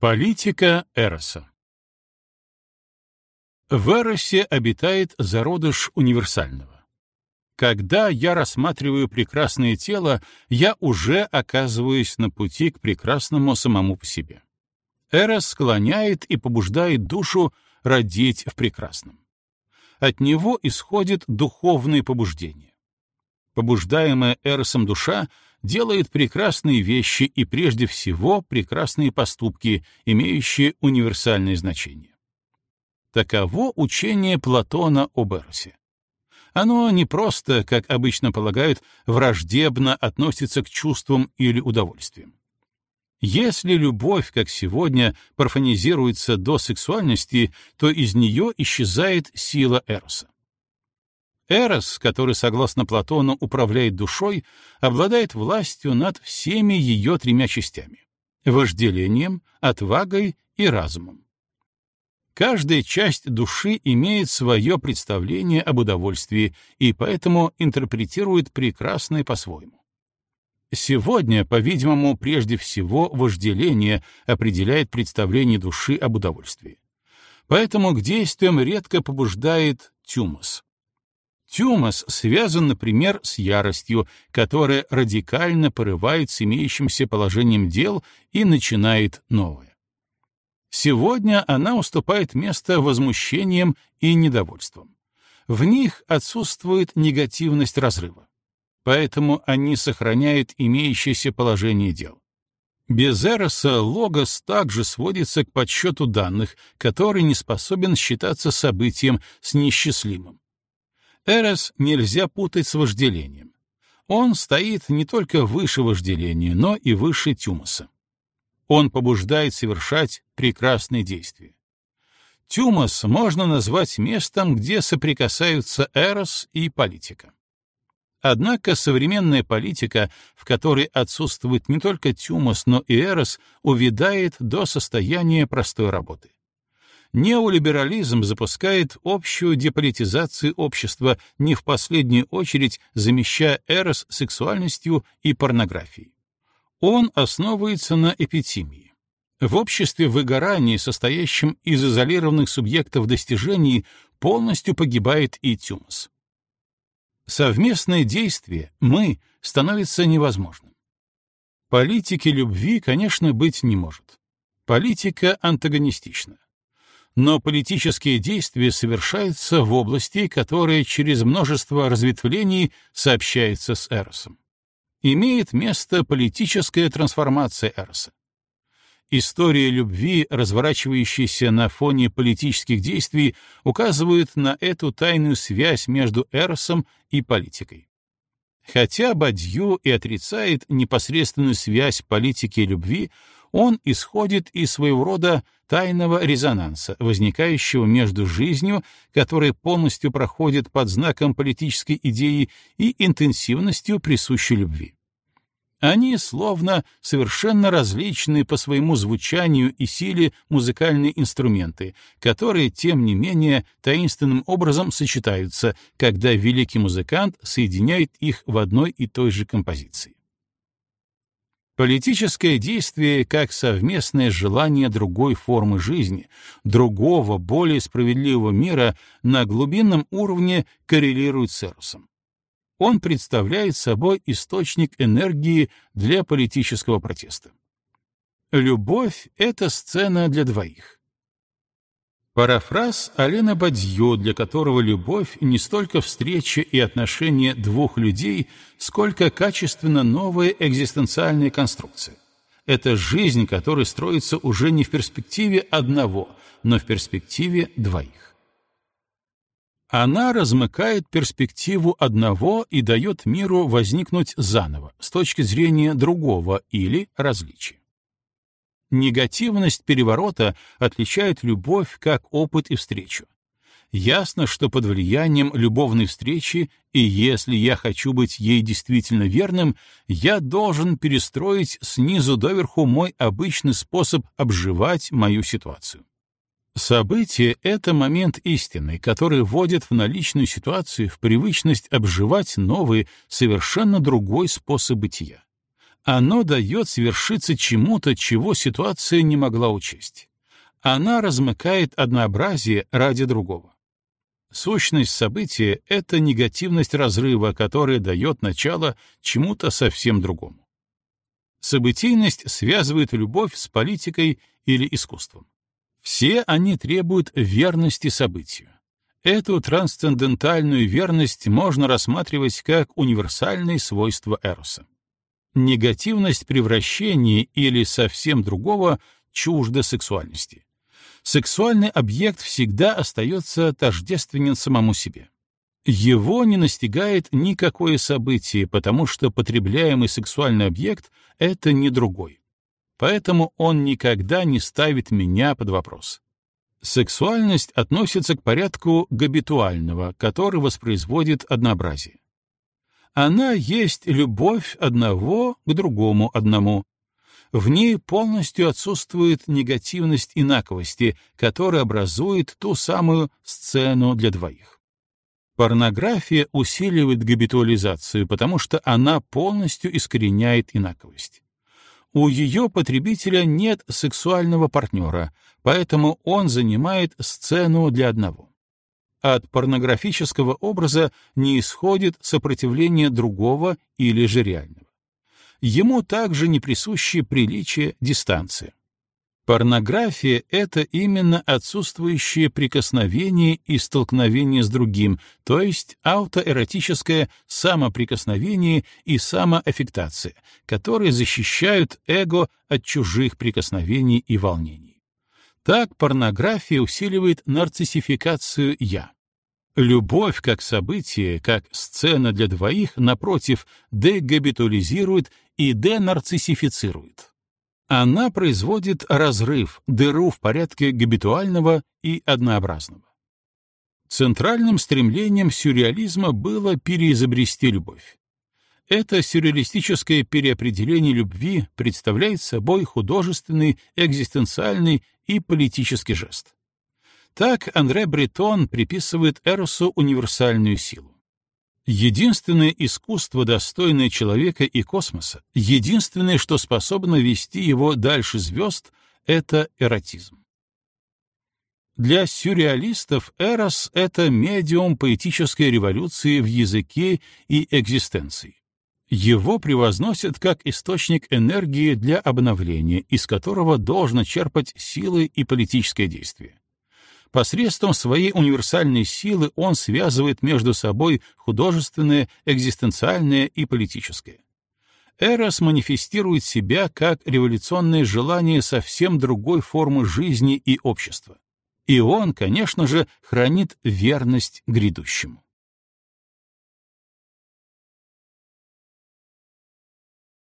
Политика Эроса В Эросе обитает зародыш универсального. Когда я рассматриваю прекрасное тело, я уже оказываюсь на пути к прекрасному самому по себе. Эрос склоняет и побуждает душу родить в прекрасном. От него исходит духовное побуждение. Побуждаемая Эросом душа делает прекрасные вещи и прежде всего прекрасные поступки, имеющие универсальное значение. Таково учение Платона об Эросе. Оно не просто, как обычно полагают, враждебно относится к чувствам или удовольствиям. Если любовь, как сегодня, парфонизируется до сексуальности, то из нее исчезает сила Эроса. Эрос, который, согласно Платону, управляет душой, обладает властью над всеми ее тремя частями — вожделением, отвагой и разумом. Каждая часть души имеет свое представление об удовольствии и поэтому интерпретирует прекрасное по-своему. Сегодня, по-видимому, прежде всего вожделение определяет представление души об удовольствии. Поэтому к действиям редко побуждает тюмус. Тюмос связан, например, с яростью, которая радикально порывает с имеющимся положением дел и начинает новое. Сегодня она уступает место возмущениям и недовольствам. В них отсутствует негативность разрыва. Поэтому они сохраняют имеющееся положение дел. Без Эроса логос также сводится к подсчету данных, который не способен считаться событием с несчастливым. Эрос нельзя путать с вожделением. Он стоит не только выше вожделения, но и выше тюмоса. Он побуждает совершать прекрасные действия. Тюмос можно назвать местом, где соприкасаются эрос и политика. Однако современная политика, в которой отсутствует не только тюмос, но и эрос, увядает до состояния простой работы неолиберализм запускает общую деполитизацию общества, не в последнюю очередь замещая эрос сексуальностью и порнографией. Он основывается на эпитимии. В обществе выгорания, состоящем из изолированных субъектов достижений, полностью погибает и тюмос. Совместное действие «мы» становится невозможным. Политики любви, конечно, быть не может. Политика антагонистична но политические действия совершаются в области, которая через множество разветвлений сообщается с Эросом. Имеет место политическая трансформация Эроса. История любви, разворачивающаяся на фоне политических действий, указывает на эту тайную связь между Эросом и политикой. Хотя Бадью и отрицает непосредственную связь политики и любви, он исходит из своего рода тайного резонанса, возникающего между жизнью, которая полностью проходит под знаком политической идеи, и интенсивностью присущей любви. Они словно совершенно различные по своему звучанию и силе музыкальные инструменты, которые, тем не менее, таинственным образом сочетаются, когда великий музыкант соединяет их в одной и той же композиции. Политическое действие как совместное желание другой формы жизни, другого, более справедливого мира на глубинном уровне коррелирует с Эросом. Он представляет собой источник энергии для политического протеста. Любовь — это сцена для двоих. Парафраз Алена Бадьё, для которого любовь не столько встреча и отношения двух людей, сколько качественно новая экзистенциальная конструкция. Это жизнь, которая строится уже не в перспективе одного, но в перспективе двоих. Она размыкает перспективу одного и дает миру возникнуть заново, с точки зрения другого или различия. Негативность переворота отличает любовь как опыт и встречу. Ясно, что под влиянием любовной встречи, и если я хочу быть ей действительно верным, я должен перестроить снизу доверху мой обычный способ обживать мою ситуацию. Событие — это момент истины, который вводит в наличную ситуацию в привычность обживать новый, совершенно другой способ бытия. Оно дает свершиться чему-то, чего ситуация не могла учесть. Она размыкает однообразие ради другого. Сущность события — это негативность разрыва, которая дает начало чему-то совсем другому. Событийность связывает любовь с политикой или искусством. Все они требуют верности событию. Эту трансцендентальную верность можно рассматривать как универсальное свойство Эроса. Негативность превращения или совсем другого чужда сексуальности. Сексуальный объект всегда остается тождественен самому себе. Его не настигает никакое событие, потому что потребляемый сексуальный объект — это не другой. Поэтому он никогда не ставит меня под вопрос. Сексуальность относится к порядку габитуального, который воспроизводит однообразие. Она есть любовь одного к другому одному. В ней полностью отсутствует негативность инаковости, которая образует ту самую сцену для двоих. Порнография усиливает габитуализацию, потому что она полностью искореняет инаковость. У ее потребителя нет сексуального партнера, поэтому он занимает сцену для одного. От порнографического образа не исходит сопротивление другого или же реального. Ему также не присущи приличие дистанция. Порнография — это именно отсутствующее прикосновение и столкновение с другим, то есть аутоэротическое самоприкосновение и самоаффектация, которые защищают эго от чужих прикосновений и волнений. Так порнография усиливает нарциссификацию «я». Любовь как событие, как сцена для двоих, напротив, дегабитуализирует и денарциссифицирует. Она производит разрыв, дыру в порядке габитуального и однообразного. Центральным стремлением сюрреализма было переизобрести любовь. Это сюрреалистическое переопределение любви представляет собой художественный, экзистенциальный и политический жест. Так Андре Бретон приписывает Эросу универсальную силу. Единственное искусство, достойное человека и космоса, единственное, что способно вести его дальше звезд, — это эротизм. Для сюрреалистов Эрос — это медиум поэтической революции в языке и экзистенции. Его превозносят как источник энергии для обновления, из которого должно черпать силы и политическое действие. Посредством своей универсальной силы он связывает между собой художественное, экзистенциальное и политическое. Эрос манифестирует себя как революционное желание совсем другой формы жизни и общества. И он, конечно же, хранит верность грядущему.